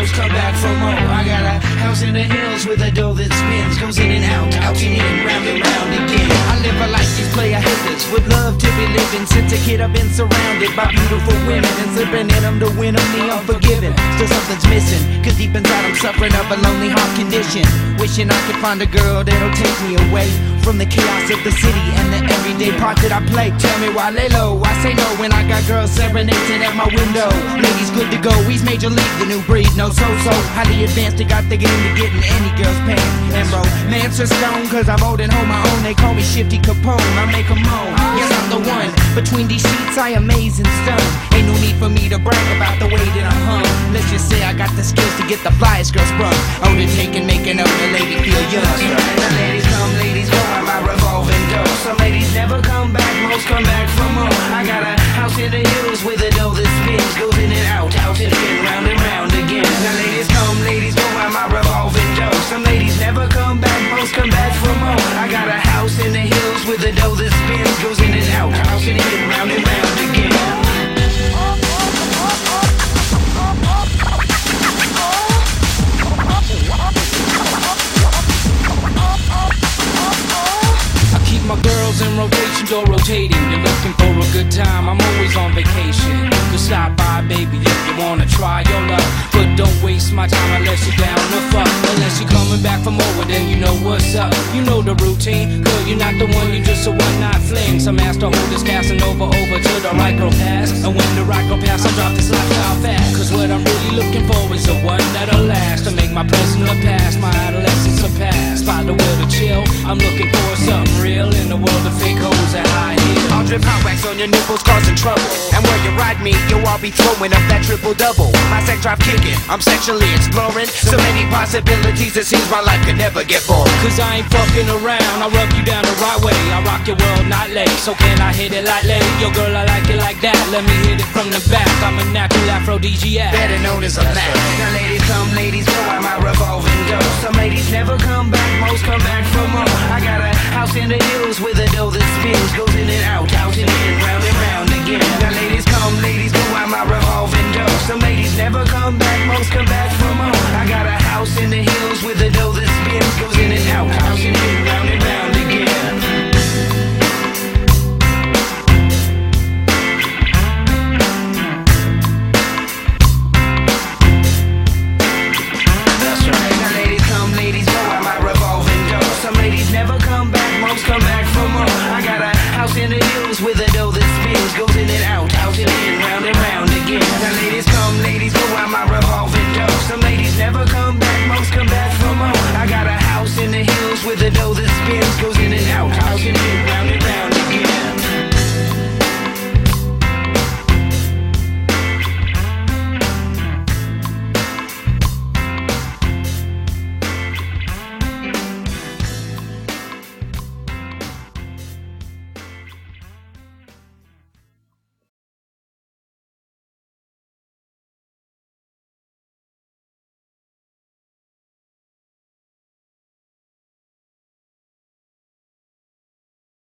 most come back for more. I got a house in the hills with a door that spins, goes in and out, out and in, round and round again. I live a life these player haters would love to be living. Since a kid I've been surrounded by beautiful women and slipping in them to win them the unforgiven. Still something's missing, deep I'm suffering of a lonely heart condition. Wishing I could find a girl that'll take me away from the chaos of the city and the everyday part that I play. Tell me why lay low, I say no when I got girls serenading at my window. Ladies good to go, he's major league, the new breed, no so-so. Highly advanced, they got the game to getting any girl's pants. And romance is stone, cause I'm old and hold my own. They call me Shifty Capone, I make a moan. Yes, I'm the one. Between these sheets, I amaze and stun. Ain't no need for me to brag about the way Let's just say I got the skills to get the flyest girl sprung. Own it, taking, making up the lady feel young. Now ladies come, ladies go, I'm my revolving door. Some ladies never come back, most come back for more. I got a house in the hills with a door that spins, goes in and out, out and in, rotating. You're looking for a good time, I'm always on vacation. You stop by, baby, if you wanna try your luck. But don't waste my time unless you're down to fuck. Unless you're coming back for more, then you know what's up. You know the routine, girl, you're not the one, you're just a one night fling. Some ass to hold this Casanova over to the girl pass. And when the right girl pass, I drop this lifestyle fast. Cause what I'm really looking for is the one that'll last. To make my the past, my adolescence surpass. Find a will to chill, I'm looking for your nipples, causing trouble. And where you ride me, yo, I'll be throwing up that triple double. My sex drive kicking, I'm sexually exploring. So many possibilities, it seems my life could never get boring. Cause I ain't fucking around, I rub you down the right way. I rock your world nightly, so can I hit it lightly? Yo, girl, I like it like that. Let me hit it from the back. I'm a natural aphrodisiac. Better known as a Mac. Now ladies come, ladies go, I'm my revolving door. Some ladies never come back, most come back for more. I got a house in the hills with a in the hills